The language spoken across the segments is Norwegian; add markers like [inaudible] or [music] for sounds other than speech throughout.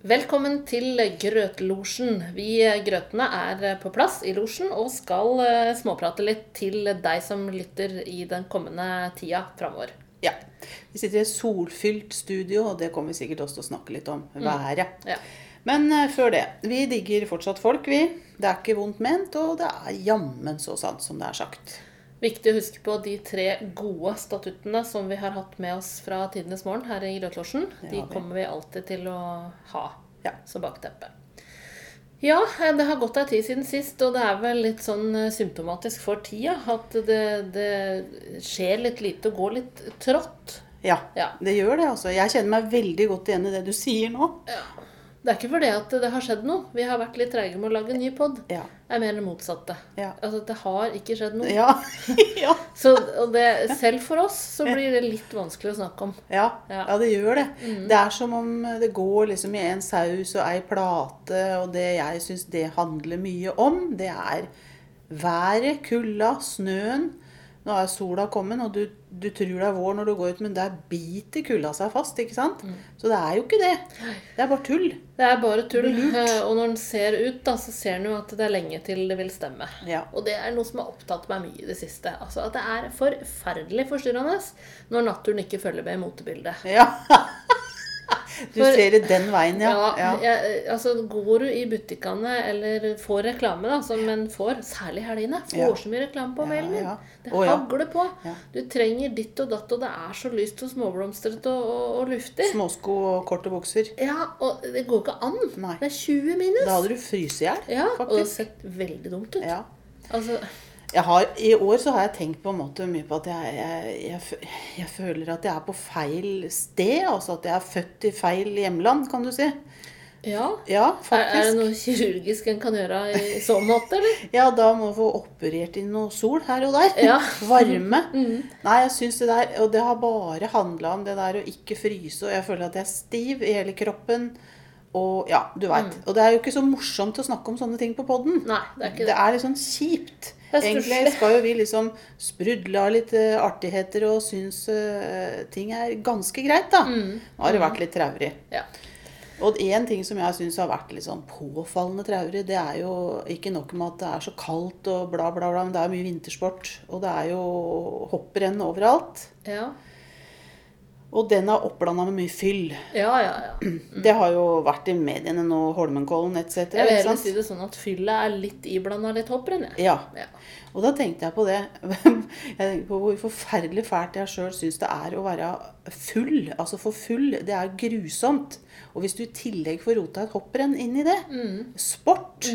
Velkommen til Grøtlosjen. Vi grøtene er på plass i losjen og skal eh, småprate litt til deg som lytter i den kommende tida framover. Ja. Vi sitter i et solfylt studio, og det kommer vi sikkert også til å snakke litt om. Været. Ja. Men eh, før det. Vi digger fortsatt folk, vi. Det er ikke vondt ment, og det er jammen så sant som det er sagt. Viktig å huske på de tre gode statuttene som vi har hatt med oss fra tidenes morgen her i Grøtlosjen. De kommer vi alltid til å ha Ja. som bakteppe. Ja, det har gått ei tid siden sist, og det er vel litt sånn eh, symptomatisk for tida at det, det skjer litt lite og går litt trått. Ja, Ja. det gjør det, altså. Jeg kjenner meg veldig godt igjen i det du sier nå. Det er ikke fordi at det har skjedd noe. Vi har vært litt treige med å lage en ny pod. Ja. Det er mer det motsatte. Ja. Altså, det har ikke skjedd noe. Ja. [laughs] ja. Så, og det, selv for oss så blir det litt vanskelig å snakke om. Ja, Ja. det gjør det. Det er som om det går liksom i en saus og ei plate, og det jeg syns det handler mye om, det er været, kulda, snøen. Nå er sola kommet, og du, du tror det er vår når du går ut, men der biter kulda seg fast, ikke sant? Så det er jo ikke det. Det er bare tull. Det er bare tull. [laughs] Og når en ser ut, da, så ser en jo at det er lenge til det vil stemme. Ja. Og det er noe som har opptatt meg mye i det siste. Altså At det er forferdelig forstyrrende når naturen ikke følger med i motebildet. Ja. [laughs] [laughs] Du ser det den veien, ja. Ja, ja. jeg, altså Går du i butikkene eller får reklame, da, som en får, særlig helgene Får Ja. så mye reklame på mailen min. Det ja. hagler på. Du trenger ditt og datt, og det er så lyst og småblomstret og, og, og luftig. Småsko og korte bukser. Ja, og det går ikke an. Nei. Det er 20 minus. Da hadde du fryst i hjel, ja, og det har sett veldig dumt ut. Ja. Altså, har, I år så har jeg tenkt på en måte mye på at jeg, jeg, jeg, jeg føler at jeg er på feil sted. Altså at jeg er født i feil hjemland, kan du si. ja. Ja, Er, er det noe kirurgisk en kan gjøre i så måte, eller? [laughs] Ja, da må du få operert inn noe sol her og der. Ja. [laughs] [laughs] Mm. Varme. Nei, jeg syns det der Og det har bare handla om det der å ikke fryse, og jeg føler at jeg er stiv i hele kroppen. Og ja, du veit. Mm. Og det er jo ikke så morsomt å snakke om sånne ting på poden. Det er ikke Det det. er litt sånn kjipt. Egentlig skal jo vi liksom sprudle av litt uh, artigheter og synes uh, ting er ganske greit, da. Mm. Nå har det vært litt traurig. Ja. Og én ting som jeg syns har vært litt sånn påfallende traurig, det er jo ikke nok med at det er så kaldt og bla, bla, bla, men det er mye vintersport. Og det er jo hopprenn overalt. Ja, Og den er oppblanda med mye fyll. ja, ja. ja. [clears throat] Det har jo vært i mediene nå, Holmenkollen etc. Jeg vil heller si det sånn at fyllet er litt iblanda litt hopprenn, jeg. Ja. Ja. Og da tenkte jeg på det. [laughs] Jeg tenkte på hvor forferdelig fælt jeg sjøl syns det er å være full. Altså for full. Det er grusomt. Og hvis du i tillegg får rota et hopprenn inn i det Sport!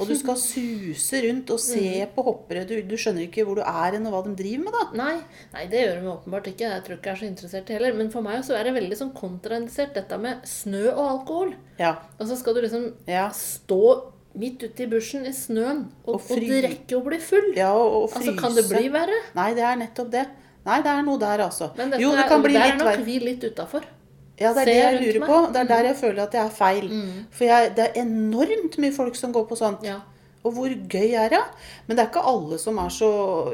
Og du skal suse rundt og se på hoppere. Du, du skjønner ikke hvor du er hen, og hva de driver med, da. Nei, nei, det gjør de åpenbart ikke. Jeg tror ikke jeg er så interessert heller. Men for meg så er det veldig sånn kontraindisert dette med snø og alkohol. Ja. Og så skal du liksom Ja. stå midt ute i bushen i snøen og, Og og, drikke og bli full. ja og, og fryse. altså, kan det bli verre? Nei, det er nettopp det. Nei, det er noe der, altså. Men dette jo, det er, kan bli der er nok vi litt utafor. Ja, det er det jeg lurer meg. på. Det er der jeg føler at jeg er feil. For jeg, det er enormt mye folk som går på sånt. Ja. Og hvor gøy er det? Men det er ikke alle som er så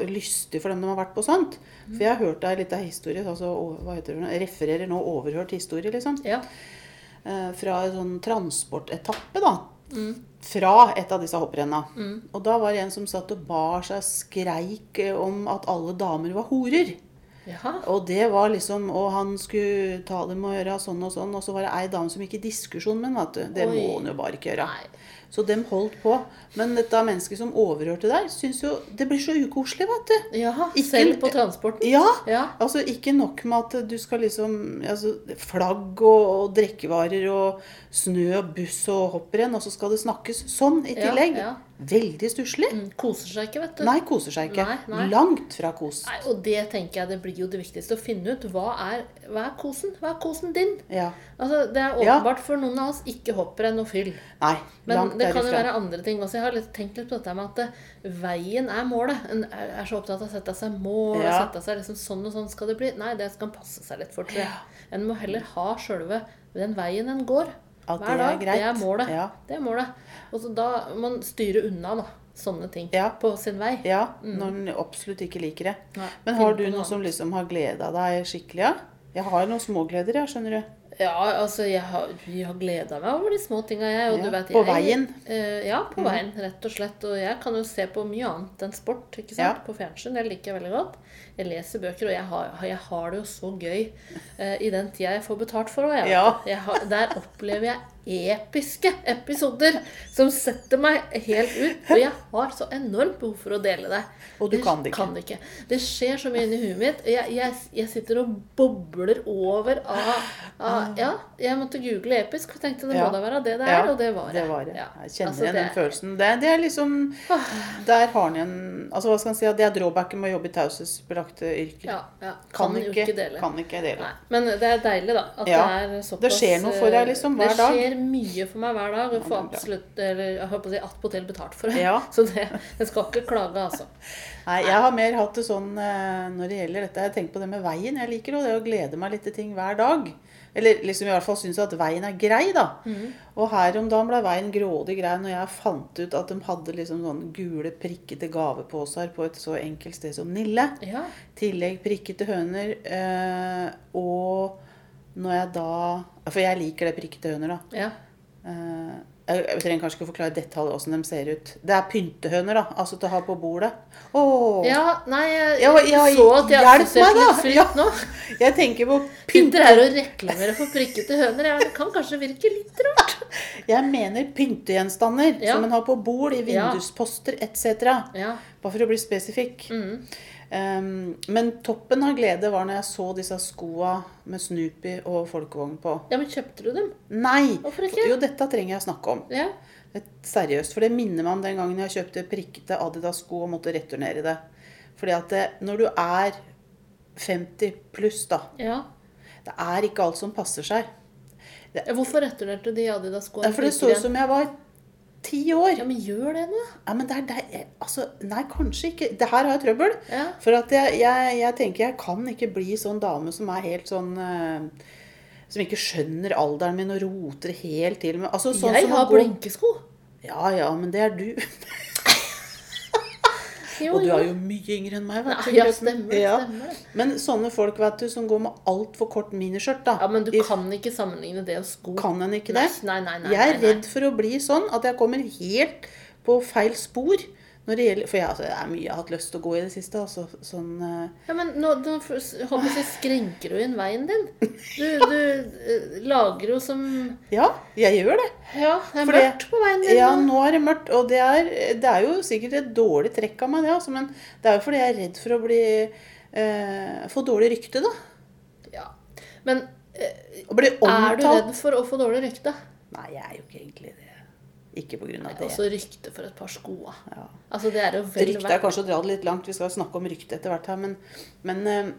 lystige for dem de har vært på sånt. For jeg har hørt ei lita historie, altså hva heter det, refererer nå overhørt historie, liksom. ja. Eh, Fra en sånn transportetappe, da. Fra et av disse hopprenna. Og da var det en som satt og bar seg skreik om at alle damer var horer. Jaha. Og det var liksom Og han skulle ta dem og gjøre sånn og sånn. Og så var det ei dame som gikk i diskusjon med ham. Det Oi. må han jo bare ikke gjøre. Nei. Så dem holdt på. Men dette mennesket som overhørte der, syns jo det blir så ukoselig, vet du. Jaha. Ikke- Selv på transporten? Ja. Ja. Altså ikke nok med at du skal liksom altså, Flagg og, og drikkevarer og snø og buss og hopprenn, og så skal det snakkes sånn i Ja, tillegg. ja. Veldig stusslig. Mm, Koser seg ikke, vet du. Nei, koser seg ikke. Nei, nei. Langt fra kos. Nei, og det tenker jeg det blir jo det viktigste. Å finne ut hva er, hva er kosen? Hva er kosen din? Ja. Altså, Det er Ja. åpenbart for noen av oss ikke hopprenn og fyll. Nei, Men langt det kan jo være andre ting også. Jeg har litt, tenkt litt på dette med at det, veien er målet. En er, er så opptatt av å sette seg mål. Ja. Sette seg liksom Sånn og sånn skal det bli. Nei, det skal en passe seg litt for, tror jeg. En må heller ha sjølve den veien en går. At Hver det er. Det er målet. Ja. Det er målet. Og så da man styrer unna da, sånne ting Ja. på sin vei. Ja, når en absolutt ikke liker det. Nei, Men har du noe noe som liksom har gleda deg skikkelig av? Jeg har noen smågleder, jeg, skjønner du. Ja, altså, jeg har, jeg har gleda meg over de små tinga, jeg. Og Ja, du vet, jeg, på veien. Uh, ja, på veien, rett og slett. Og jeg kan jo se på mye annet enn sport, ikke sant? Ja. På fjernsyn. Det liker jeg veldig godt. Jeg leser bøker, og jeg har, jeg har det jo så gøy eh, i den tida jeg får betalt for òg. Ja. Der opplever jeg episke episoder som setter meg helt ut. Og jeg har så enormt behov for å dele det. Og du kan det ikke. Kan det ikke. Det skjer så mye inni huet mitt. Jeg, jeg, jeg sitter og bobler over av, av Ja, jeg måtte google episk og tenkte det Ah. Ja. må da være det det Ja, er, og det var det. Var det. Ja. Jeg kjenner Altså, igjen den følelsen. Det, det er liksom Der har han en Altså, hva skal en si? Det er drawbacken med å jobbe i taushetsbelagte yrker. Ja, ja. Kan, Kan, ikke, ikke dele. Kan ikke dele. Nei, men det er deilig, da. At det er såpass Det skjer noe for deg, liksom, hver det dag. Det mye for meg hver dag. Og får det absolutt Eller jeg håper å si attpåtil betalt for det. Ja. [laughs] Så det, jeg skal ikke klage, altså. Nei, jeg har mer hatt det sånn eh, når det gjelder dette. Jeg tenker på det med veien. Jeg liker jo det å glede meg litt til ting hver dag. Eller liksom i hvert fall synes at veien er grei, da. Mm. Og her om dagen ble veien grådig grei når jeg fant ut at de hadde liksom sånn gule prikkete gaveposer på et så enkelt sted som Nille. Ja. tillegg prikkete høner. Øh, og når jeg da For jeg liker det prikkete høner, da. ja. Eh, jeg jeg trenger kanskje ikke forklare detalj åssen de ser ut. Det er pyntehøner, da. Altså til å ha på bordet. Åh, ja, nei, jeg, Ja, ja, så at jeg assosierte litt fritt Ja. nå. [laughs] Jeg tenker på [laughs] Sitter pynte... her og reklamerer for prikkete høner. Ja, det kan kanskje virke litt rart. [laughs] Jeg mener pyntegjenstander Ja. som en har på bord, i vindusposter etc. Ja. Bare for å bli spesifikk. Mm. Um, men toppen av glede var når jeg så disse skoa med Snoopy og folkevogn på. ja, men kjøpte du dem? Nei! Hvorfor ikke? Jo, dette trenger jeg å snakke om. Ja. Et, seriøst, for det minner meg om den gangen jeg kjøpte prikkete Adidas-sko og måtte returnere det. Fordi at det, når du er 50 pluss, da ja. Det er ikke alt som passer seg. Hvorfor returnerte du de Adidas-skoene? For det så ut som jeg var ti år. Ja, men gjør det nå. Ja, men det er der, altså, Nei, kanskje ikke. Det her har jeg trøbbel. Ja. For at jeg, jeg, jeg tenker jeg kan ikke bli sånn dame som er helt sånn uh, Som ikke skjønner alderen min og roter helt til med altså, sånn jeg har blinkesko. Ja ja, men det er du. [laughs] Jo, Og du er jo mye yngre enn meg. vet du. Ja, stemmer. Ja. Stemmer. Men sånne folk vet du, som går med altfor kort miniskjørt, da. Ja, men du I- kan ikke sammenligne det og sko. Kan en ikke det? nei, nei, nei, jeg er redd for å bli sånn at jeg kommer helt på feil spor. Gjelder, for jeg, altså, det er mye jeg har hatt lyst til å gå i det siste. Altså, sånn, uh... Ja, men nå, nå håper jeg, skrenker du inn veien din. Du, [laughs] du eh, lager jo som ja, jeg gjør det. Ja, det er For det- mørkt på veien din. Ja, nå. nå er det mørkt. Og det er, det er jo sikkert et dårlig trekk av meg, det. Altså, men det er jo fordi jeg er redd for å bli uh, få dårlig rykte, da. Ja. Men uh, er du redd for å få dårlig rykte? Nei, jeg er jo ikke egentlig det. Ikke av Det Og så også rykte for et par sko. Ja. Altså, det er jo vel Rykte er kanskje å dra det litt langt. Vi skal snakke om rykte etter hvert her, men, men eh,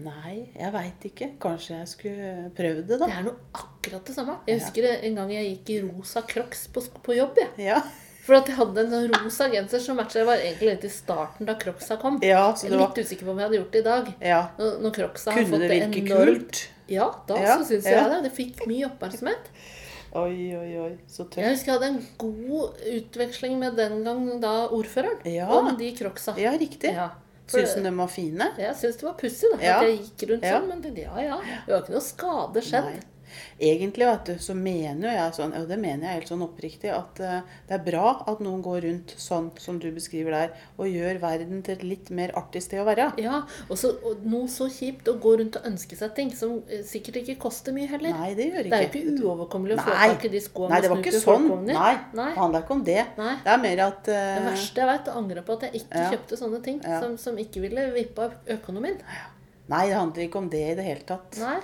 Nei, jeg veit ikke. Kanskje jeg skulle prøvd det, da. Det er noe akkurat det samme. Jeg husker en gang jeg gikk i rosa crocs på, på jobb. Jeg. Ja, For at jeg hadde en sånn rosa genser som matcha. Var egentlig i starten da crocsa kom. ja så det var litt usikker på om jeg hadde gjort det i dag. Ja. Når, når crocsa har Kunne fått det det virke enormt kult? Ja, da Ja, så syns ja. jeg det. Det fikk mye oppmerksomhet. Oi, oi, oi. Så Jeg husker jeg hadde en god utveksling med den gang da ordføreren Ja. om de crocsa. Ja, riktig. Ja. Syns hun de var fine? Jeg syns det var pussig Ja. at jeg gikk rundt Ja. sånn. Men det, ja, ja. Det var ikke noe skade skjedd. Nei. Egentlig vet du, så mener jeg sånn, og det mener jeg helt sånn oppriktig, at eh, det er bra at noen går rundt sånn som du beskriver der, og gjør verden til et litt mer artig sted å være. Ja, og, så, og noe så kjipt å gå rundt og ønske seg ting som eh, sikkert ikke koster mye heller. Nei, det gjør Det er jo ikke. ikke uoverkommelig å få tak i de skoene Nei, det var ikke sånn. Nei, det handla ikke om det. Nei. Det er mer at uh... Det verste jeg vet, å angre på at jeg ikke Ja. kjøpte sånne ting Ja. som, som ikke ville vippa økonomien. Nei, det handler ikke om det i det hele tatt. Nei.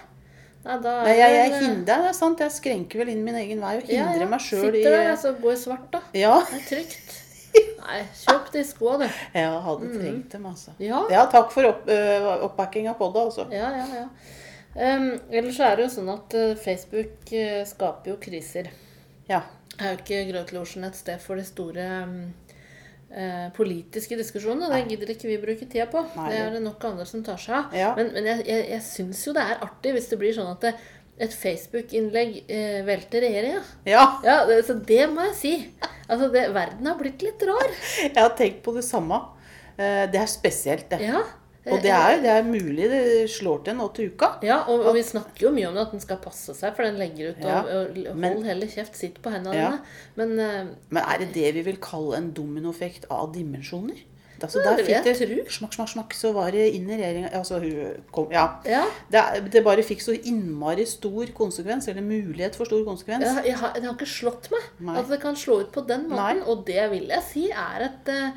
Nei, Nei, jeg, jeg eh, hindrer, det er sant, jeg skrenker vel inn min egen vei og hindrer ja. meg sjøl i Sitter der, altså, Går i svart, da. Ja, Det er trygt. Nei, kjøp de skoa, [laughs] du. Ja, hadde trengt dem, altså. Ja. Ja, takk for opp, uh, oppbackinga på det, altså. Ja, ja, ja. Um, ellers er det jo sånn at eh, Facebook eh, skaper jo kriser. Ja. Er jo ikke Grøtlosjen et sted for de store um, eh, politiske diskusjonene? Det gidder ikke vi bruke tida på. Nei. Det er det nok andre som tar seg av. Ja. Men, men jeg, jeg, jeg syns jo det er artig hvis det blir sånn at det, et Facebook-innlegg eh, velter regjeringa. ja. Ja, det, så det må jeg si. Altså, det, verden har blitt litt rar. [laughs] Jeg har tenkt på det samme. Eh, Det er spesielt, det. Ja. Og det er, det er mulig det slår til nå til uka. Ja, og, og vi snakker jo mye om det, at den skal passe seg, for den legger ut Ja, og, og hold heller kjeft, sitt på hendene Ja. dine. Men uh, Men er det det vi vil kalle en dominoeffekt av dimensjoner? Altså, Ja, der fikk det smakk, smakk, smakk, så var det inn i regjeringa Altså, hun kom Ja. ja, Det, det bare fikk så innmari stor konsekvens, eller mulighet for stor konsekvens. jeg har, det har ikke slått meg Nei. at det kan slå ut på den måten. Nei. Og det vil jeg si er et, eh,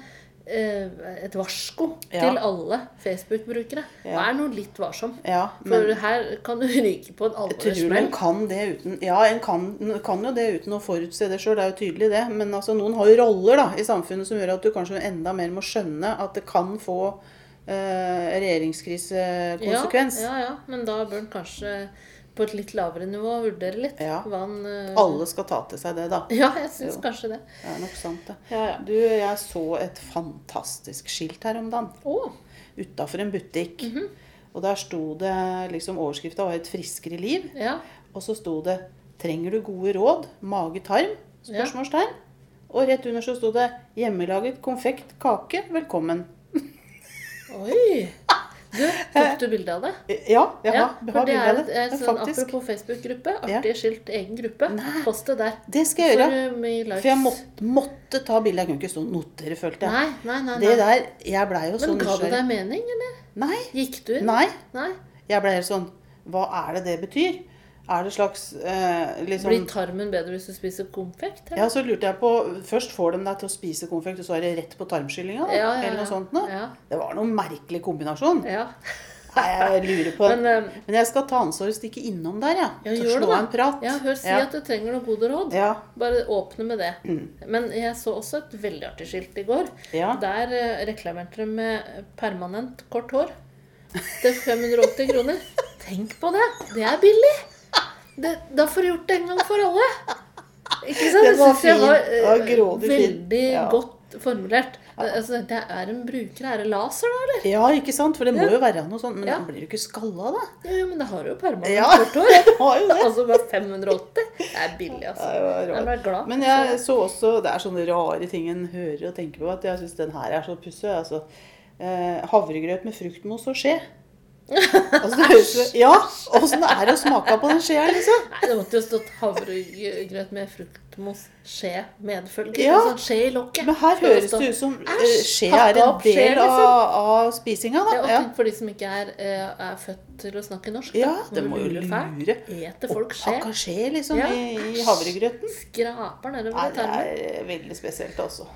et varsko Ja. til alle Facebook-brukere. Ja. Vær nå litt varsom. Ja, For her kan du ryke på en alvorssmell. en kan det uten Ja, en kan, kan jo det uten å forutse det sjøl, det er jo tydelig det. Men altså, noen har jo roller da, i samfunnet som gjør at du kanskje enda mer må skjønne at det kan få eh, regjeringskrisekonsekvens. Ja, ja, ja, men da bør en kanskje på et litt lavere nivå vurdere litt Ja. hva han uh, Alle skal ta til seg det, da. Ja, jeg syns kanskje det. Det er nok sant, det. Ja, ja. Du, jeg så et fantastisk skilt her om dagen. Oh. Utafor en butikk. Mhm. Og der sto det liksom Overskrifta var 'Et friskere liv'. ja. Og så sto det 'Trenger du gode råd? Mage-tarm?' Spørsmålstegn. Og rett under så sto det 'Hjemmelaget konfekt kake. Velkommen'. Oi! Du, [laughs] tok du bilde av det? Ja, jeg Ja, har, for har det bilde er et, det. et Ja, sånn apropos Facebook-gruppe. Artig skilt, egen gruppe. Nei. Post det der. Det skal jeg gjøre. For, likes. For jeg måtte, måtte ta bilde. Jeg kunne ikke stå og notere, følte jeg. Nei, nei, nei. Det der Jeg blei jo sånn Men ga det deg mening, eller? Nei. Gikk du inn? Nei. Nei. Jeg ble helt sånn Hva er det det betyr? Er det slags eh, liksom Blir tarmen bedre hvis du spiser konfekt? eller? Ja, så lurte jeg på Først får de deg til å spise konfekt, og så er det rett på tarmskyllinga? Ja, ja, Eller noe sånt noe. Ja. Det var noen merkelig kombinasjon. Ja. Nei, jeg lurer på Men, eh, Men jeg skal ta ansvar og stikke innom der, ja. Ja, Så det, slå da. en prat. ja, hør si at du trenger noen gode råd. Ja. Bare åpne med det. Mm. Men jeg så også et veldig artig skilt i går. Der eh, reklamerte de med permanent kort hår til 580 kroner. Tenk på det! Det er billig! Det, da får du gjort det en gang for alle. Ikke sant? Det var jeg var. Det var eh, grådig veldig Ja. godt formulert. Det, altså, det er en bruker. Er det laser, da, eller? ja, ikke sant? For det må jo være noe sånt. Men Ja. blir du ikke skalla, da? Jo, jo, men det har jo permanent Ja, kort hår. [laughs] jo. Altså bare 580. Det er billig, altså. Jeg ble glad. Men jeg så også Det er sånne rare ting en hører og tenker på. At jeg syns den her er så pussig. Altså, eh, havregrøt med fruktmos og skje. Altså, det ja, Åssen er det å smake på den skjea, liksom? Nei, det måtte jo stått havregrøt med fruktmos, skje, medfølger. Ja. Sånn skje i lokket. Men her høres det ut som eh, skje er en opp skje, del liksom. av, av spisinga, da. Ja. for de som ikke er, eh, er født til å snakke norsk. Ja, det må jo lure. Eter folk skje? Hakka skje, liksom, Ja. i, i havregrøten. Skraper nedover i tarmen. det er veldig spesielt, altså.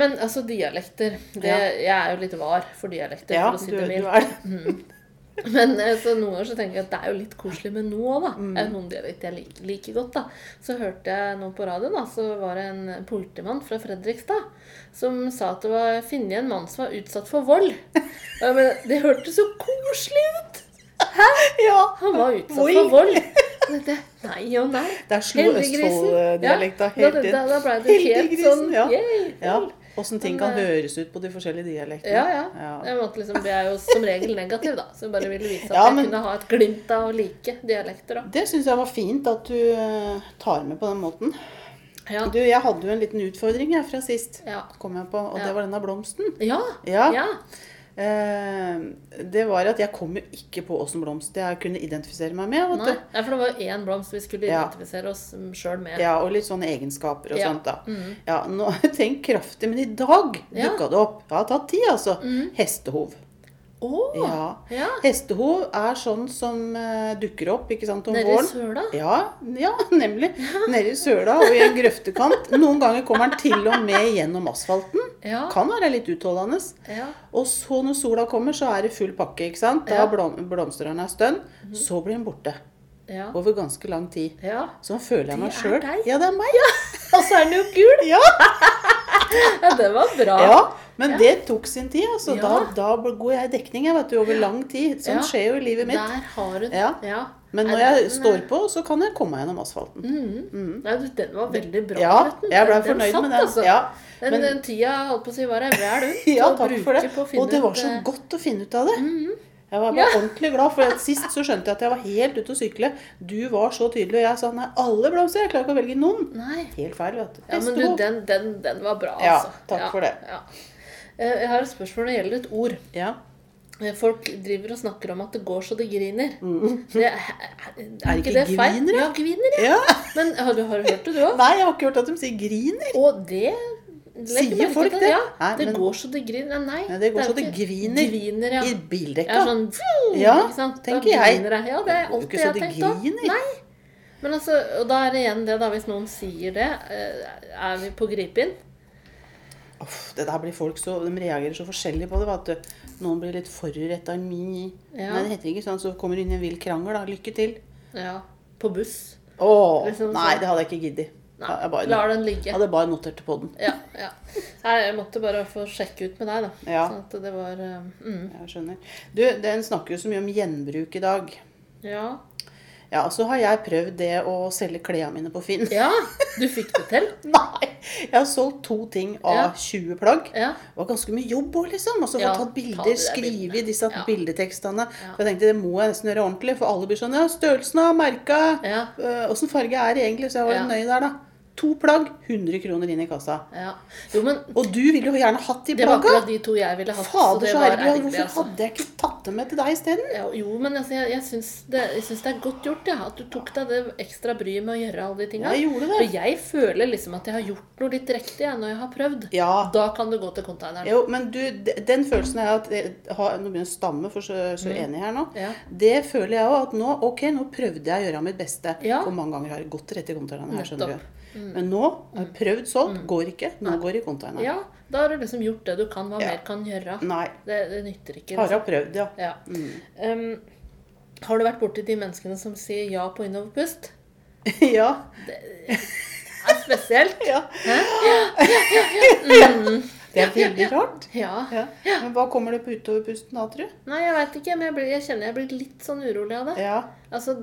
Men altså, dialekter det, Jeg er jo litt var for dialekter, Ja, for å si det mildt. [laughs] Men eh, så noen ganger så tenker jeg at det er jo litt koselig med noe òg, da. Mm. Noen dialekter jeg liker, liker godt, da. Så hørte jeg nå på radioen, da, så var det en politimann fra Fredrikstad som sa at det var funnet en mann som var utsatt for vold. Men det hørtes så koselig ut! Ja. Han var utsatt Oi. for vold. Det, nei og nei. Der slo Østfold-dialekta Ja, helt da, inn. da, da ble det helt sånn ja. yay, Ja. Åssen ting kan eh, høres ut på de forskjellige dialektene. Ja, ja. Ja. Jeg måtte liksom, det er jo som regel negativ, da. Så jeg bare ville vise at Ja, jeg kunne ha et glimt av like dialekter. da. Det syns jeg var fint at du eh, tar med på den måten. Ja. Du, jeg hadde jo en liten utfordring jeg fra sist, Ja. kom jeg på, og Ja. det var denne blomsten. Ja. Ja. Ja. Eh, det var at jeg kom jo ikke på åssen blomst jeg kunne identifisere meg med. Nei. Ja, for det var jo én blomst vi skulle Ja. identifisere oss sjøl med. Ja, og litt sånne egenskaper og Ja. sånt, da. Mm. Ja, nå, [laughs] Tenk kraftig, men i dag Ja. dukka det opp. Det har tatt tid, altså. Mm. Hestehov. Å! Ja. ja. Hestehov er sånn som eh, dukker opp ikke sant, om våren? Nede i søla? Ja, ja, [laughs] nemlig. Nede i søla og i en grøftekant. Noen ganger kommer den til og med gjennom asfalten. Ja. Kan være litt utholdende. ja. Og så når sola kommer, så er det full pakke. ikke sant? Da Ja. Blom, blomstrer den en stund. Så blir den borte. ja. Over ganske lang tid. ja. Sånn føler jeg meg Det sjøl. Ja, det er meg. [laughs] Og så er den jo gul! Ja, Ja, det var bra. ja. Men det tok sin tid. altså. Ja. Da, da går jeg i dekning jeg, vet du, over lang tid. Sånn Ja. skjer jo i livet mitt. Der har du den. Ja. ja. Men når jeg den, står på, så kan jeg komme meg gjennom asfalten. Mm. Mm. Ja, du, den var veldig bra. Ja, jeg ble fornøyd den satt, med den. altså. Ja, Den, men- den tida holdt på å si var ei vel ut ja, å for det. på å finne Og det var så eh, godt å finne ut av det. Jeg var bare Ja. ordentlig glad, for sist så skjønte jeg at jeg var helt ute å sykle. Du var så tydelig, og jeg sa nei, alle blomster. Jeg klarer ikke å velge noen. Nei. Helt feil, vet du. Ja, men du, den, den, den var bra, altså. Ja, takk takk for det. Ja. Eh, Jeg har et spørsmål når det gjelder et ord. Ja. Eh, Folk driver og snakker om at det går så det griner. Det, er, er, Mm. Er ikke det feil? griner? Ja, griner, ja. Ja. Men har du, har du hørt det, du òg? Nei, jeg har ikke hørt at de sier griner. Og det Sier folk det? Ja, Nei, det men- går så det griner. Nei, Nei, det går det så det griner. griner ja. I Ja, bildekka. sånn Ja? Tenker jeg. Ja, det er alltid ikke jeg så har det tenkt òg. griner. Nei. Men altså, og da er det igjen det, da. Hvis noen sier det, eh, er vi på grip-inn? Uff, det der blir folk så, De reagerer så forskjellig på det. Vet du. Noen blir litt foruretta. Mi. Ja. Nei, det heter ikke sånn. Så kommer du inn i en vill krangel. da. Lykke til. Ja. På buss. Åh, Liksom Nei, det hadde jeg ikke giddet. Nei, Jeg bare, lar den ligge. hadde bare notert på den. Ja, ja. Nei, jeg måtte bare få sjekke ut med deg, da. Ja. Sånn at det var eh, mm. Jeg skjønner. Du, Den snakker jo så mye om gjenbruk i dag. Ja. Ja, så har jeg prøvd det å selge klærne mine på Finn. Ja, du fikk det til? [laughs] Nei! Jeg har solgt to ting av Ja. 20 plagg. Ja. Det var ganske mye jobb òg, liksom. Og så få Ja, tatt bilder, de skrive i disse Ja. bildetekstene. For jeg tenkte det må jeg nesten gjøre ordentlig, for alle blir sånn Ja, størrelsen av merka Ja. Åssen farge er det egentlig? Så jeg var Ja. nøye der, da. To plagg, 100 kroner inn i kassa. ja. Jo, men Og du ville jo gjerne hatt de det var plagga! akkurat de to jeg ville hatt. Fader, så herlig. Hvorfor altså. hadde jeg ikke tatt det med til deg isteden? Ja, jo, men altså, jeg, jeg syns det, det er godt gjort, ja, at du tok deg det ekstra bryet med å gjøre alle de tinga. Jeg gjorde det. For jeg føler liksom at jeg har gjort noe litt riktig ja, når jeg har prøvd. Ja. Da kan du gå til containeren. Jo, men du, den følelsen er at jeg har, Nå begynner jeg å stamme, for så, så enig her nå. Mm. Ja. Det føler jeg òg. At nå ok, nå prøvde jeg å gjøre mitt beste. Ja. For mange ganger har jeg gått rett i containeren. her, skjønner Nettopp. Du. Men nå har jeg prøvd solgt. Går ikke. Nå går det i containeren. Ja, da har du liksom gjort det du kan. Hva Ja. mer kan gjøre? Nei. Det, det nytter ikke. Har Liksom. jeg prøvd, ja. Ja. Mm. Um, har du vært borti de menneskene som sier ja på innoverpust? [laughs] ja. Det er spesielt. [laughs] ja. [laughs] Mm. Det er veldig rart. Ja. Ja. Men hva kommer det på utoverpusten da, tror du? Nei, jeg veit ikke, men jeg, blir, jeg kjenner jeg blir litt sånn urolig av det. Ja. Altså,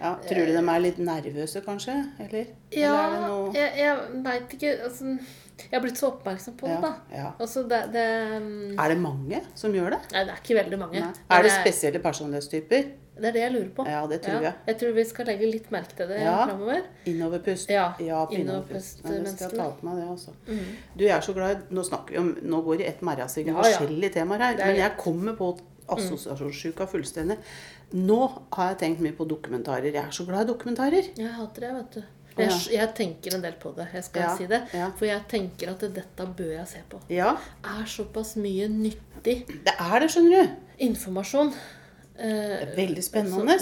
ja. Tror du de er litt nervøse, kanskje? Eller? ja, Eller er jeg, jeg veit ikke altså, Jeg har blitt så oppmerksom på det, ja. da. ja. Altså, det, det um, Er det mange som gjør det? Nei, det er ikke veldig mange. Nei. Er det spesielle personlighetstyper? Det er det jeg lurer på. Ja, det tror jeg. Jeg tror vi skal legge litt merke til det Ja. framover. Innoverpust. Ja, på innoverpust. Men skal ta meg det, også. Mm. Du, jeg er så glad Nå snakker vi om Nå går det i ett merrasig Ja, ja. forskjellige temaer her. Er Men jeg kommer på assosiasjonssjuka fullstendig. Nå har jeg tenkt mye på dokumentarer. Jeg er så glad i dokumentarer. Jeg hater det, vet du. Jeg, jeg tenker en del på det. Jeg skal Ja, si det. ja. For jeg tenker at dette bør jeg se på. Ja, er såpass mye nyttig det er det, skjønner du. informasjon. Eh, Veldig spennende.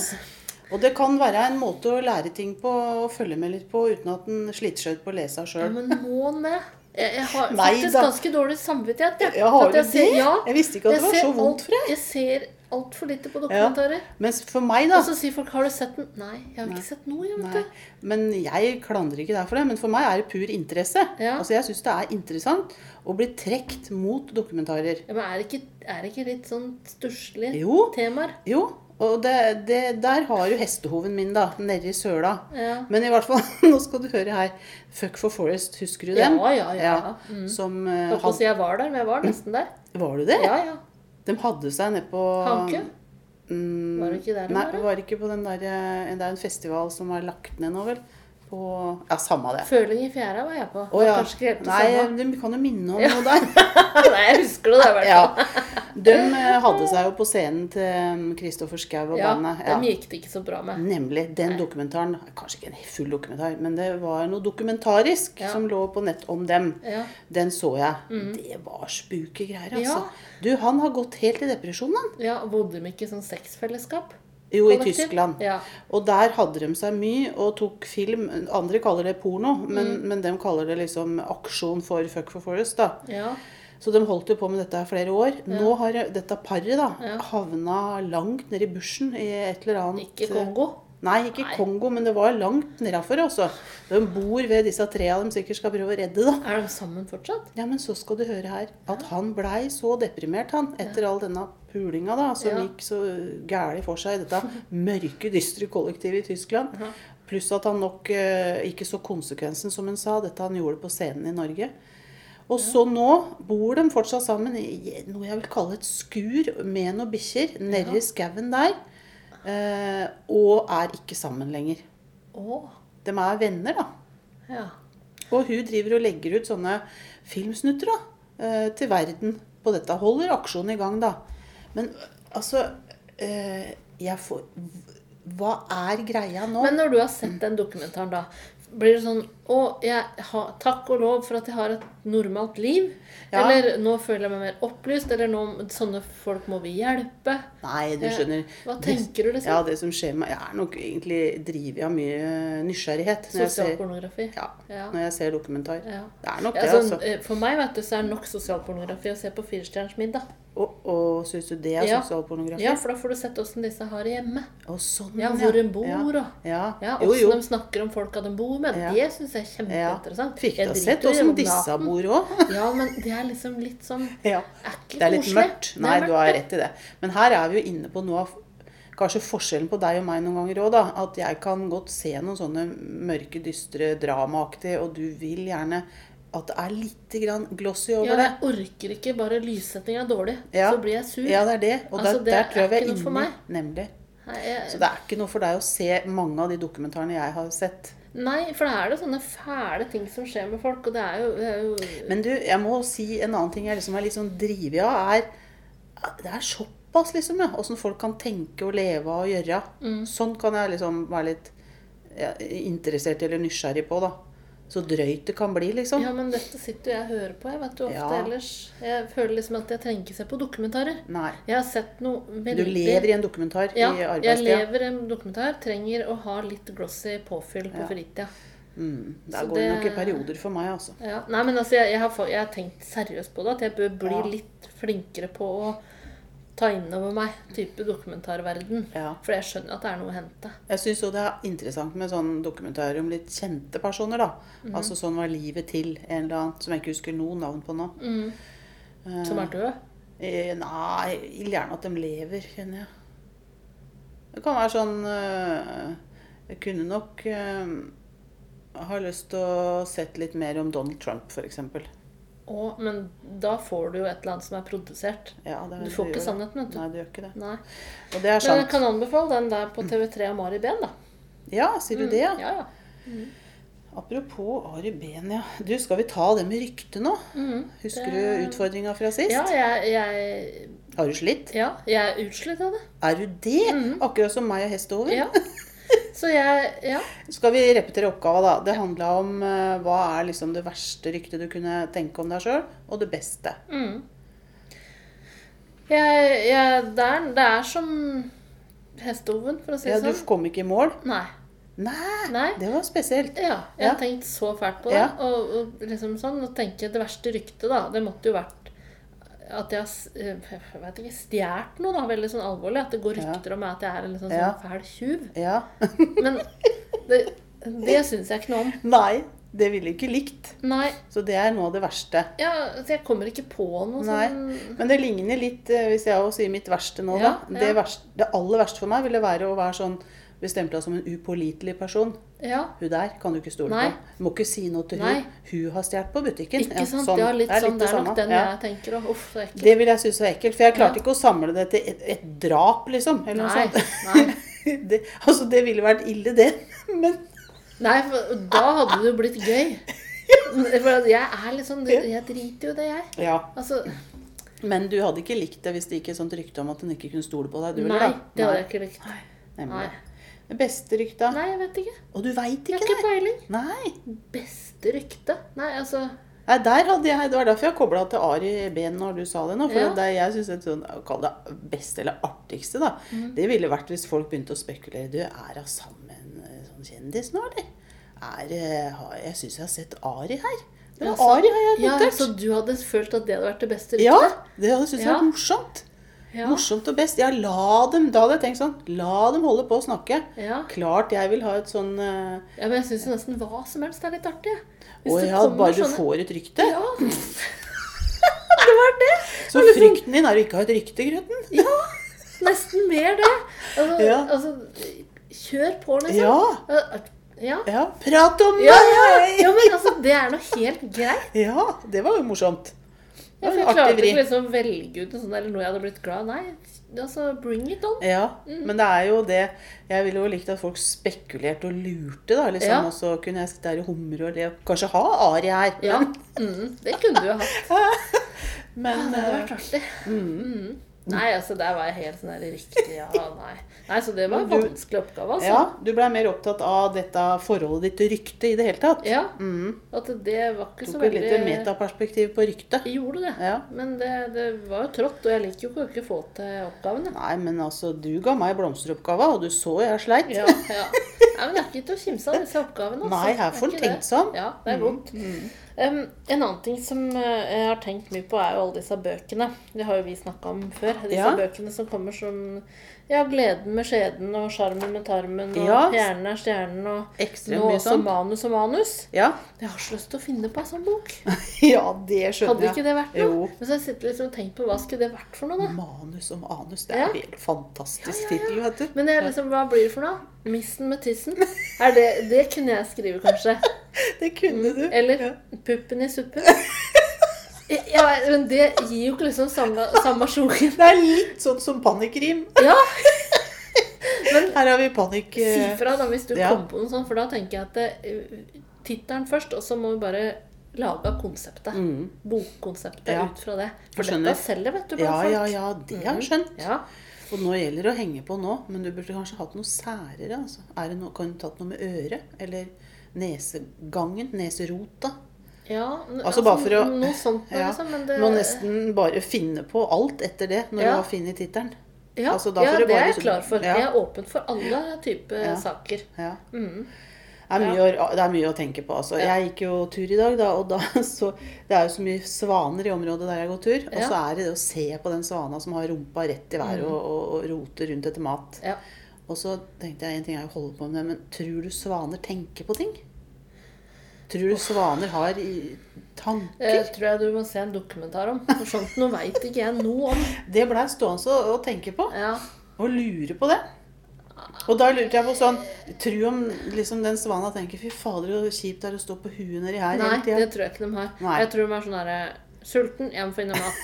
Og det kan være en måte å lære ting på og følge med litt på uten at en sliter seg ut på å lese ja, sjøl. men må det? Jeg, jeg har Nei faktisk da. ganske dårlig samvittighet. jeg. Ja, har jo du ser- det? Ja, Jeg visste ikke at det var ser så vondt for deg. Jeg ser altfor lite på dokumentarer. Mens for meg, da Og så sier folk 'Har du sett den?' Nei, jeg har ikke sett noe. Jeg, vet Nei, du. men jeg klandrer ikke deg for det. Men for meg er det pur interesse. Ja. Altså Jeg syns det er interessant å bli trukket mot dokumentarer. Ja, men er det ikke, er det ikke litt sånn stusslige Jo. temaer? Jo, og det, det, der har jo hestehoven min, da. Nedi søla. Ja. Men i hvert fall, [laughs] nå skal du høre her. Fuck for Forest, husker du den? Ja, ja, ja. Mm. Som Jeg uh, å si jeg var der, men jeg var nesten der. Var du det? Ja, ja. De hadde seg nede på Hanke? Mm, Var det ikke der de Nei, var, da? var ikke på den der eh, Det er en festival som er lagt ned nå, vel? På Ja, samme det. Føling i fjæra var jeg på. Å ja. Nei, de kan jo minne om Ja. noe der. [laughs] Nei, jeg husker det, i hvert Ja. De eh, hadde seg jo på scenen til Kristoffer Schou og Ja, bandet. dem gikk det ikke så bra med. Nemlig. Den Nei. dokumentaren, kanskje ikke en full dokumentar, men det var noe dokumentarisk Ja. som lå på nett om dem. Ja. Den så jeg. Det var spooky greier, altså. Ja. Du, han har gått helt i depresjon, han. ja, Bodde de ikke i sånn sexfellesskap? Jo, i Tyskland. Ja. Og der hadde de seg mye og tok film. Andre kaller det porno, men, Mm. men de kaller det liksom aksjon for Fuck for Forest. da. ja. Så de holdt jo på med dette i flere år. Nå har dette paret da Ja. havna langt nede i bushen i et eller annet Ikke Kongo? Nei, ikke Nei. Kongo, men det var langt nedafor. Altså. De bor ved disse trea de sikkert skal prøve å redde. da. Er de sammen fortsatt? Ja, men så skal du høre her at han blei så deprimert, han, etter all denne pulinga da, som Ja. gikk så gæli for seg i dette mørke, dystre kollektivet i Tyskland. Aha. Pluss at han nok eh, ikke så konsekvensen, som han sa, dette han gjorde på scenen i Norge. Og så nå bor de fortsatt sammen i noe jeg vil kalle et skur med noen bikkjer nedi Ja. skauen der. Eh, og er ikke sammen lenger. Oh. De er venner, da. Ja. Og hun driver og legger ut sånne filmsnutter da, eh, til verden på dette. Holder aksjonen i gang, da. Men altså eh, Jeg får Hva er greia nå? Men når du har sett den dokumentaren, da, blir det sånn Å, jeg har, takk og lov for at jeg har et normalt liv. Ja. Eller nå føler jeg meg mer opplyst. Eller nå, sånne folk må vi hjelpe. Nei, du Eh, skjønner. Hva tenker du, liksom? Ja, det som skjer med meg Jeg er nok egentlig driver av mye nysgjerrighet Sosialpornografi. ja, Ja. når jeg ser dokumentar. Ja. Det er nok det, altså, altså. eh, For meg vet du, så er nok sosialpornografi å se på Firestjerners middag. Og, og syns du det er Ja. sosialpornografi? Ja, for da får du sett åssen disse har det hjemme. Og sånn, Ja, hvor de bor, ja. og Ja. ja, åssen de snakker om folka de bor med. Det syns jeg er kjempeinteressant. Fikk da sett åssen disse bor òg? [laughs] Ja, men det er liksom litt sånn Ja. Det er litt mørkt. Nei, du har rett i det. Men her er vi jo inne på noe av Kanskje forskjellen på deg og meg noen ganger òg, da. At jeg kan godt se noen sånne mørke, dystre, dramaaktige, og du vil gjerne at det er litt grann glossy over det. Ja, jeg orker ikke bare lyssettinga er dårlig. Ja. Så blir jeg sur. Ja, det er det. Og Altså, der, det der tror jeg vi er inne. meg. Nemlig. Nei, jeg, Så det er ikke noe for deg å se mange av de dokumentarene jeg har sett. nei, for da er det sånne fæle ting som skjer med folk, og det er jo, det er jo Men du, jeg må si en annen ting jeg liksom er litt sånn drevet av, er Det er såpass, liksom, ja. Åssen folk kan tenke og leve og gjøre. Mm. Sånn kan jeg liksom være litt interessert eller nysgjerrig på, da. Så drøyt det kan bli, liksom. Ja, men dette sitter jo jeg og hører på, jeg vet du, ofte Ja. ellers. Jeg føler liksom at jeg trenger ikke se på dokumentarer. Nei. Jeg har sett noe veldig Du lever i en dokumentar Ja, i jeg lever i en dokumentar. Trenger å ha litt glossy påfyll på Ja. fritida. Mm. Der Så går det nok i perioder for meg, altså. Ja. Nei, men altså, jeg, jeg, har, jeg har tenkt seriøst på det. At jeg bør bli Ja. litt flinkere på å ta inn over meg type dokumentarverden. Ja. For jeg skjønner at det er noe å hente. Jeg syns òg det er interessant med sånn dokumentarer om litt kjente personer, da. Mm. Altså sånn var livet til en eller annen som jeg ikke husker noe navn på nå. Mm. Som er død. Eh, Nei, jeg gjerne at de lever, kjenner jeg. Det kan være sånn eh, Jeg kunne nok ha lyst til å sett litt mer om Donald Trump, f.eks. Å, men da får du jo et eller annet som er produsert. Ja, det- Du får ikke sannheten, vet du. Nei, du gjør ikke det. Nei. Og det er Men jeg kan anbefale den der på TV3 av Mari Behn, da. Ja, sier du det, ja? Ja, ja. Apropos Ari Behn, ja. Du, skal vi ta det med rykte nå? Mm. Husker Det- du utfordringa fra sist? Ja, jeg, jeg, Har du slitt? ja, jeg er utslitt av det. Er du det? Akkurat som meg og? Mhm. Ja. [laughs] Så jeg Ja. Skal vi repetere oppgava, da? Det handla om uh, hva er liksom det verste ryktet du kunne tenke om deg sjøl, og det beste. Mm. Jeg, jeg, det, er, det er som hestehoven, for å si det Ja, det du sånn. kom ikke i mål? Nei. Nei, Nei. det var spesielt. Ja, jeg Ja. har tenkt så fælt på det. Ja. Og, og liksom sånn, å tenke det verste ryktet, da, det måtte jo vært at jeg har eh, jeg ikke, stjålet noe, da, veldig sånn alvorlig. At det går rykter om meg at jeg er en liksom Ja. sånn fæl tjuv. Ja. [laughs] Men det, det syns jeg ikke noe om. Nei, det ville ikke likt. Nei. Så det er noe av det verste. Ja, så jeg kommer ikke på noe Nei. sånn Men det ligner litt, eh, hvis jeg også sier mitt verste nå, Ja, da. Det, ja. verste, det aller verste for meg ville være å være sånn bestempla som en upålitelig person. Ja. Hun der kan du ikke stole Nei. på. Må ikke si noe til Nei. hun. Hun har stjålet på butikken. Ikke Ja, sant? sånn. Ja, litt sånn. Det er nok den Ja. jeg tenker. Og, uff, så ekkelt. Det vil jeg synes var ekkelt, for jeg klarte Ja. ikke å samle det til et, et drap, liksom. Eller noe Nei, sånt. nei. [laughs] det, altså, det ville vært ille, det. [laughs] Men Nei, for da hadde det jo blitt gøy. For jeg er litt sånn Jeg driter jo det, jeg. ja. Altså Men du hadde ikke likt det hvis det gikk et sånt rykte om at hun ikke kunne stole på deg? Du, Nei, det hadde jeg ikke likt. Nei. Nemlig. Nei. Det beste rykta? Nei, jeg vet ikke. Og du veit Jeg ikke har ikke det? peiling. Nei. Beste rykte? Nei, altså Nei, der hadde jeg, Det var derfor jeg kobla til Ari Ben når du sa det nå. For Ja. det jeg synes det sånn, det beste eller artigste, da, Mm. det ville vært hvis folk begynte å spekulere. Du, er hun sammen eh, sånn kjendis nå, eller? Er, eh, jeg syns jeg har sett Ari her. Det var altså, Ari har jeg ja, notert. Så du hadde følt at det hadde vært det beste ryktet? Ja, det hadde syntes jeg Ja. var morsomt. Ja. Morsomt og best. Ja, la dem, Da hadde jeg tenkt sånn La dem holde på å snakke. Ja. Klart jeg vil ha et sånn uh, ja, men jeg syns nesten hva som helst er litt artig. Hvis Å ja, bare du sånne- får et rykte. Ja. [laughs] det var det. Så frykten din er å ikke ha et rykte, Grøten. Ja, nesten mer det. Altså, Ja. altså kjør på, liksom. Ja. Ja. Ja, prat om Ja, ja, ja, men altså, det er noe helt greit. Ja, det var jo morsomt. Ja, for jeg klarte ikke liksom å velge ut sånt, eller noe jeg hadde blitt glad. Nei, altså, bring it on. Ja, Mm. men det er jo det Jeg ville jo likt at folk spekulerte og lurte, da. liksom, Ja. Og så kunne jeg sitte her og humre og le. Kanskje ha Ari her. Ja, mm, det kunne du jo hatt. [laughs] Men Det hadde eh, vært artig. Mm. Nei, altså der var jeg helt sånn riktig Ja, nei. Nei, Så det var en vanskelig oppgave, altså. Ja, du blei mer opptatt av dette forholdet ditt til rykte i det hele tatt. Ja, Mm. At det var ikke så Tok et veldig lite metaperspektiv på ryktet. Jeg gjorde det. Ja. Men det, det var jo trått, og jeg liker jo ikke å få til oppgavene. Nei, men altså, du ga meg blomsteroppgava, og du så jeg sleit. Ja, ja. [laughs] Nei, men det er ikke til å kimse av disse oppgavene. altså. Nei, her er får det. tenkt sånn. Ja, det er godt. Um, en annen ting som eh, jeg har tenkt mye på, er jo alle disse bøkene. Det har jo vi snakka om før. Disse Ja. bøkene som kommer som ja, 'Gleden med skjeden' og 'Sjarmen med tarmen' og Ja. 'Hjernen er stjernen' og Ekstremt nå også. 'Manus og manus'. Ja. Jeg har så lyst til å finne på en sånn bok. [laughs] ja, det skjønner jeg. Hadde ikke det vært noe? Jo. Men så har jeg sittet liksom og tenkt på hva skulle det vært for noe, da? Manus om anus. Det er Ja. helt fantastisk Ja, tittel, vet du. Men liksom, hva blir det for noe? Missen med tissen? Det, det kunne jeg skrive, kanskje. [laughs] Det kunne du. Eller puppen i suppen. [laughs] Ja, men det gir jo ikke liksom samme, samme sjoken. Det er litt sånn som panikkrim. Ja, men Her har vi panikk... si eh, fra da hvis du ja. kommer på noe sånt, for da tenker jeg at det, tittelen først, og så må vi bare lage konseptet. Mm. Bokkonseptet Ja. ut fra det. For dette selger, vet du, Ja, ja, ja, det har jeg skjønt. Ja. Og nå gjelder det å henge på nå, men du burde kanskje hatt noe særere. Altså. Er det noe, kan du tatt noe med øret? Eller nesegangen? Neserota? Ja Altså bare for å Noe sånt noe, ja, liksom. Men det, Må nesten bare finne på alt etter det, når Ja. du har funnet tittelen. ja, altså, ja, det bare... er jeg liksom- klar for. Jeg er åpen for alle typer saker. Ja. Mm. Det er, mye, det er mye å tenke på. Altså. Jeg gikk jo tur i dag, da, og da [laughs] så Det er jo så mye svaner i området der jeg går tur. Og så er det det å se på den svana som har rumpa rett i været og, og, og roter rundt etter mat. Ja. Og så tenkte jeg en ting jeg holder på med men tror du svaner tenker på ting? Tror du svaner har i, Det tror jeg du må se en dokumentar om. For sånt noe veit ikke jeg noe om. Det blei stående å, å tenke på. Ja. Og lure på det. Og da lurte jeg på sånn Tru om liksom den svana tenker Fy fader, så kjipt det er å stå på huet nedi her Nei, hele tida. det tror jeg ikke de har. Nei. Jeg tror de er sånn herre Sulten, jeg må finne mat.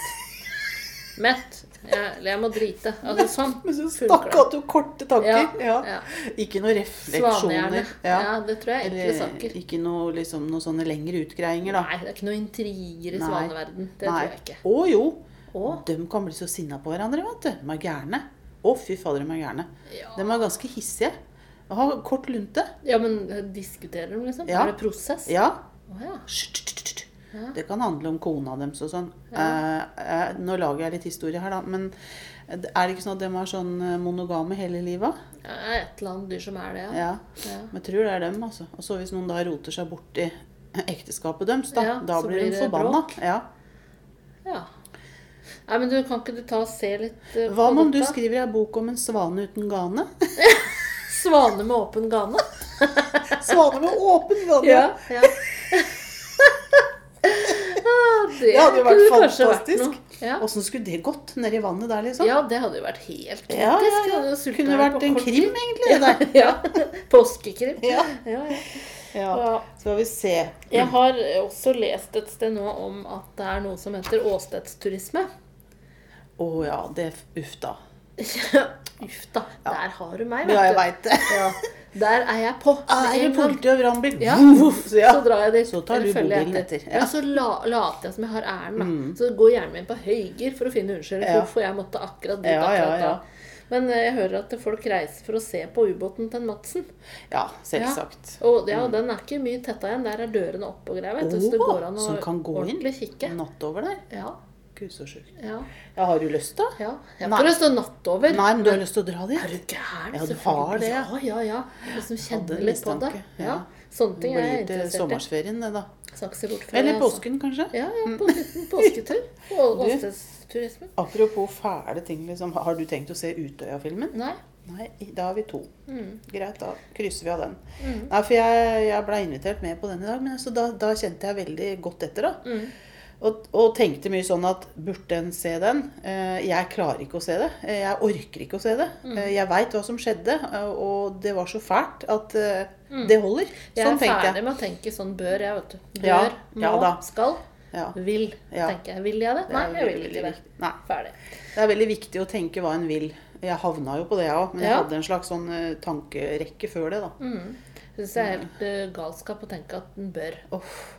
Mett, jeg, jeg må drite. Altså sånn. [laughs] Men så du korte tanker. Ja, Ja. ja. Ikke noe refleksjoner. Ja. det tror jeg er enkle saker. ikke noe, liksom, noen sånne lengre utgreiinger, da. Nei, det er ikke noe intriger i svaneverden. Det tror jeg ikke. Å jo. Å? De kan bli så sinna på hverandre, vet du. De er gærne. Å, fy fader, de er gærne. Ja. De er ganske hissige. Har kort lunte. ja, men diskuterer de, liksom? Ja. Er det prosess? Ja. Å ja. Hysj, hysj, hysj. Ja. Det kan handle om kona deres og sånn. Eh, eh, nå lager jeg litt historie her, da. Men er det ikke sånn at de er sånn eh, monogame hele livet? Er et eller annet dyr som er det, ja. Ja. Ja. Men jeg tror det er dem, altså. Og så hvis noen da roter seg borti ekteskapet deres, da, Ja, da blir blir de forbanna. Ja. ja. Nei, men du, kan ikke du ta og se litt eh, Hva om du skriver ei bok om en svane uten gane? [laughs] Svane med åpen gane? [laughs] Svane med åpen gane! Ja. ja. Det, Det hadde jo vært fantastisk. Åssen Ja. Skulle det gått nedi vannet der, liksom? ja, det hadde jo vært helt kritisk. Ja, ja, ja. Det Kunne vært en krim, egentlig. Ja. [laughs] Ja. Påskekrim. Ja. Ja. Ja. Skal vi se. Jeg har også lest et sted nå om at det er noe som heter åstedsturisme. Å ja, det Uff da. [laughs] Uff da. Der har du meg, Ja, jeg vet veit det. [laughs] Der er jeg på. Er det politi og brannbil? Ja. Så ja. Så drar jeg dit. Så tar du bobilen etter. Ja. Så la, later jeg som jeg har æren, da. Så går hjernen min på høyger for å finne unnskyldning Ja. hvorfor jeg måtte akkurat dit akkurat da. Men eh, jeg hører at folk reiser for å se på ubåten til Madsen. ja, selvsagt. Ja. Og ja, den er ikke mye tetta igjen. Der er dørene oppe og greier. vet du. Så det går an å som kan gå inn? ordentlig kikke. Natt over der? Ja, Gud, så sjukt. ja, Ja, har du lyst, da? ja. Jeg har ikke lyst til å natte over. Nei, men du har lyst til å dra dit? Er du gæren? Ja, du har det, ja. Ja, ja. Liksom kjenne litt på det. Ja. ja. Sånne ting er jeg Blir til interessert i. sommersferien, det, da. Skal ikke se bort Eller altså. påsken, kanskje. Ja, ja, på en liten påsketur. [laughs] På Du? Apropos fæle ting, liksom. Har du tenkt å se Utøya-filmen? Nei. Nei, da har vi to. Mm. Greit, da krysser vi av den. Mm. Nei, for jeg, jeg ble invitert med på den i dag, men altså, da, da kjente jeg veldig godt etter, da. Mm. Og, og tenkte mye sånn at burde en se den? Eh, jeg klarer ikke å se det. Eh, jeg orker ikke å se det. Mm. Eh, jeg veit hva som skjedde, og det var så fælt at eh, det holder. Mm. Jeg Jeg er tenkte ferdig med å tenke sånn bør jeg, vet du. Bør, Ja, må, ja skal, Ja, vil. Tenker jeg. Vil jeg det? Nei, jeg vil ikke det. Nei, Ferdig. det er veldig viktig å tenke hva en vil. Jeg havna jo på det, jeg òg, men jeg hadde en slags sånn tankerekke før det, da. Mm. Jeg syns det er helt eh, galskap å tenke at den bør.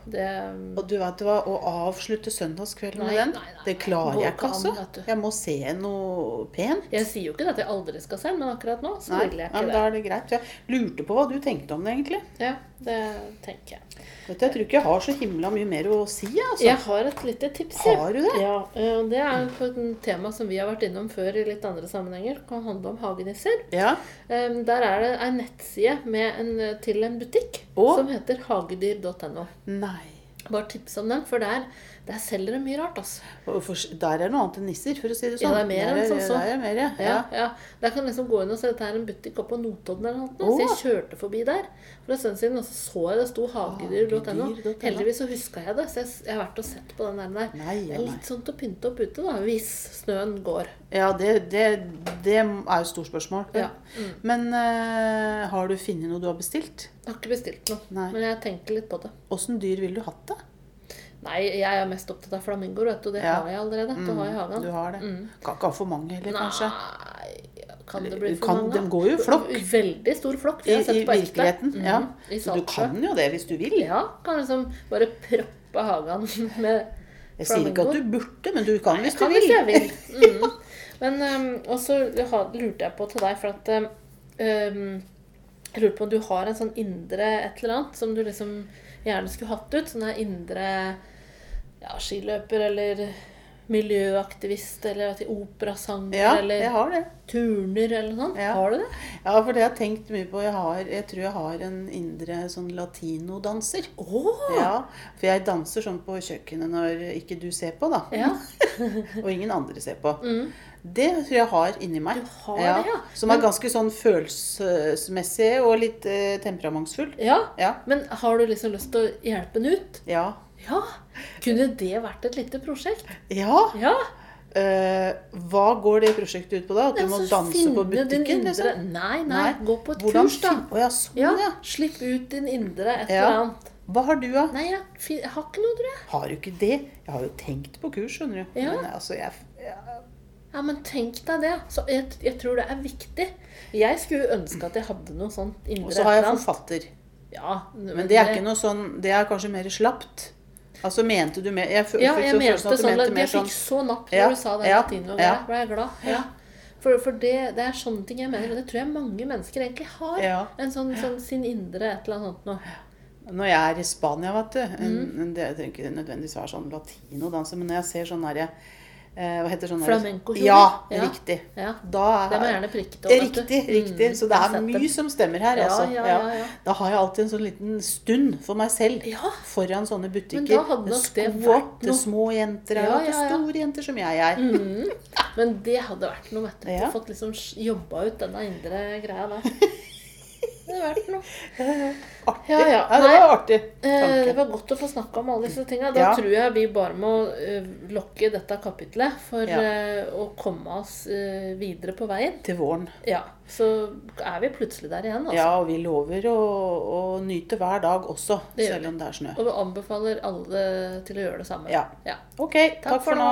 Det Og du vet hva, å avslutte søndagskvelden med den, nei, nei, det klarer jeg ikke, an, altså. Jeg må se noe pent. Jeg sier jo ikke at jeg aldri skal se den, men akkurat nå så Nei, vil jeg ikke da er det greit. Jeg lurte på hva du tenkte om det, egentlig. Ja, det tenker jeg. Vet du, jeg tror ikke jeg har så himla mye mer å si, altså. Jeg har et lite tips. jeg. Har du det? Ja, eh, Det er på et tema som vi har vært innom før i litt andre sammenhenger. Det kan handle om hagenisser. Ja. Der er det ei nettside med en, til en butikk Åh. som heter hagedyr.no. Bare tips om den, for der, der selger de mye rart. altså. Der er noe annet enn nisser, for å si det Ja, sånn. det er mer enn sånn. så. Der er mer, ja. Ja, ja. Der kan du liksom gå inn og se dette er en butikk oppe på Notodden eller noe. Så jeg kjørte forbi der for en stund siden, og så så jeg det sto hagedyr.no. Heldigvis så huska jeg det, så jeg, jeg har vært og sett på den der. der. Nei, Det ja, er litt sånn til å pynte opp ute, da, hvis snøen går. Ja, det, det, det er jo et stort spørsmål. Ja. Men uh, har du funnet noe du har bestilt? Jeg har ikke bestilt noe, Nei. men jeg tenker litt på det. Åssen dyr ville du hatt det? Nei, jeg er mest opptatt av flamingoer, vet du. Det Ja. har jeg allerede. Det har jeg i hagen. Du har det. Mm. Kan ikke ha for mange heller, kanskje. Nei, kan det bli for Kan- mange? de går jo i flokk. Veldig stor flokk. I, Jeg I virkeligheten. mm. Ja. I Så du kan jo det hvis du vil. Ja, kan liksom bare proppe hagen [laughs] med Jeg sier ikke at du burde, men du kan Jeg hvis du kan vil. hvis jeg vil. [laughs] Mm. Men um, og så lurte jeg på til deg, for at um, Jeg lurte på om du har en sånn indre et eller annet som du liksom gjerne skulle hatt ut. Sånne indre ja, skiløper eller miljøaktivist eller operasanger Ja, eller jeg har det. turner eller noe sånt. Ja. Har du det? Ja, for det jeg har jeg tenkt mye på. Jeg, har, jeg tror jeg har en indre sånn latinodanser. Oh. Ja, for jeg danser sånn på kjøkkenet når ikke du ser på, da. Ja. [laughs] Og ingen andre ser på. Mm. Det tror jeg har inni meg. Du har det, ja. Som er ganske sånn følelsesmessig og litt eh, temperamentsfull. ja. Ja. Men har du liksom lyst til å hjelpe den ut? Ja. Ja. Kunne det vært et lite prosjekt? ja. Ja. Eh, hva går det prosjektet ut på, da? At du må danse på butikken? indre- Liksom? Nei, nei, gå på et Hvordan kurs, da. Oh, ja, sånn, Ja. Slipp ut din indre et eller annet. Hva har du, da? Nei, jeg, jeg har ikke noe, tror jeg. Har du ikke det? Jeg har jo tenkt på kurs, skjønner du. Ja. Men altså, jeg, jeg Ja, men tenk deg det. Så jeg, jeg tror det er viktig. Jeg skulle ønske at jeg hadde noe sånt indre Og så har jeg forfatter. Ja, Men det er ikke noe sånn Det er kanskje mer slapt. Altså, mente du mer Jeg, Ja, jeg mente sånn. mente Jeg fikk sånn så napp når Ja, du sa det ja, latino. ja. ble jeg glad. Ja. For, for det, det er sånne ting jeg mener, og det tror jeg mange mennesker egentlig har. Ja. En sånn, sånn sin indre et eller annet noe. Når jeg er i Spania, vet du en, Mm. en, Det trenger ikke nødvendigvis være sånn latinodanse, men når jeg ser sånn herre Hva heter sånn Flamenco-kjoler. Ja, Ja. riktig. Ja. Da Det må gjerne prikke til. Riktig, riktig. Mm, Så det er mye som stemmer her, Ja, altså. ja, ja, ja. Da har jeg alltid en sånn liten stund for meg selv Ja. foran sånne butikker. Med det sko til små jenter Ja, og til store jenter som jeg er. Mm. Men det hadde vært noe, vet du. Fått liksom jobba ut denne indre greia der. [laughs] Det vært noe. [laughs] Artig. Ja, ja. det var artig Eh, tanke. det var godt å få snakka om alle disse tinga. Da Ja. tror jeg vi bare må lokke dette kapitlet for eh, å komme oss eh, videre på veien. Til våren. Ja, Så er vi plutselig der igjen, altså. Ja, og vi lover å, å nyte hver dag også, selv om det er snø. Og vi anbefaler alle til å gjøre det samme. Ja. ja. Ok, takk, for nå.